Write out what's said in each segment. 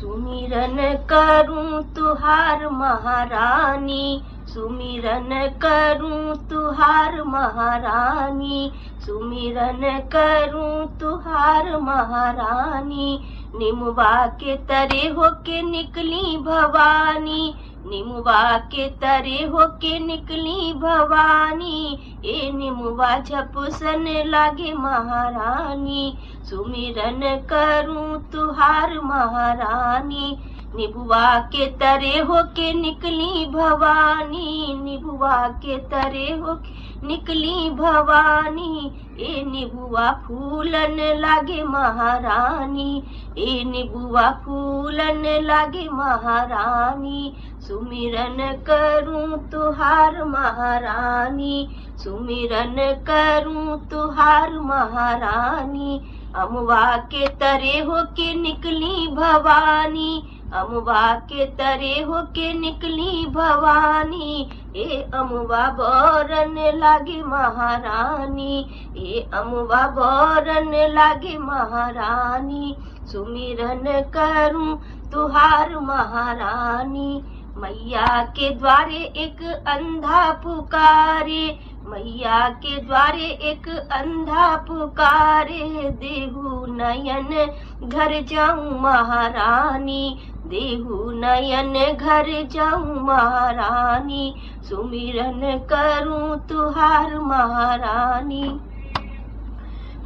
सुमिरन करूँ तुहार महारानी, सुमिरन करूँ तुहार महारानी, सुमिरन करूँ तुहार महारानी निमुबा के तरे होके निकली भवानी निमुबा के तरे होके निकली भवानी, ए निमुबा झपुसन लागे महारानी सुमिरन करूँ तुहार महारानी। निबुआ के तरे होके निकली भवानी निबुआ के तरे होके निकली भवानी। ए निबुआ फूलन लागे महारानी, ए निबुआ फूलन लागे महारानी। सुमिरन करूँ तुहार महारानी, सुमिरन करूँ तुहार महारानी। अमुआ के तरे होके निकली भवानी अमुआ के तरे होके निकली भवानी। ए अमुआ बोरन लागे महारानी। ए अमुआ बोरन लागे महारानी। सुमिरन करूँ तुहार महारानी। मैया के द्वारे एक अंधा पुकारे। मैया के द्वारे एक अंधा पुकारे, देहू नयन घर जाऊँ महारानी, देहू नयन घर जाऊँ महारानी, सुमिरन करूँ तुहार महारानी।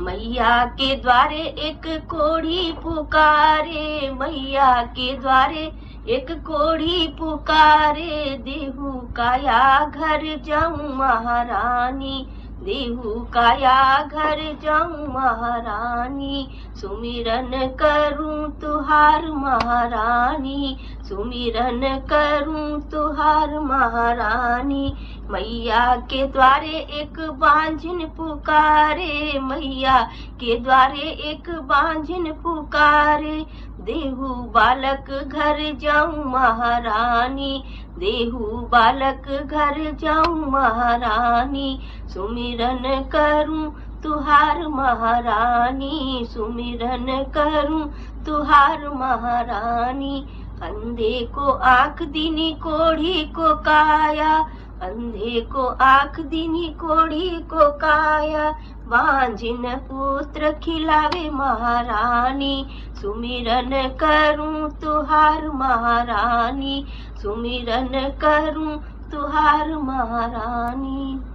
मैया के द्वारे एक कोढ़ी पुकारे, मैया के द्वारे एक कोड़ी पुकारे देहू काया घर जाऊँ महारानी। देहू काया घर जाऊँ महारानी। सुमिरन करूँ तुहार महारानी। सुमिरन करूँ तुहार महारानी। मैया के द्वारे एक बांझिन पुकारे। मैया के द्वारे एक बांझिन पुकारे। देहू बालक घर जाऊँ महारानी। देहू बालक घर जाऊँ महारानी। सुमिरन करूँ तुहार महारानी। सुमिरन करूँ तुहार महारानी। अंधे को आँख दीनी कोढ़ी को काया, अंधे को आँख दीनी कोढ़ी को काया। बांझिन पुत्र खिलावे महारानी, सुमिरन करूँ तुहार महारानी, सुमिरन करूँ तुहार महारानी।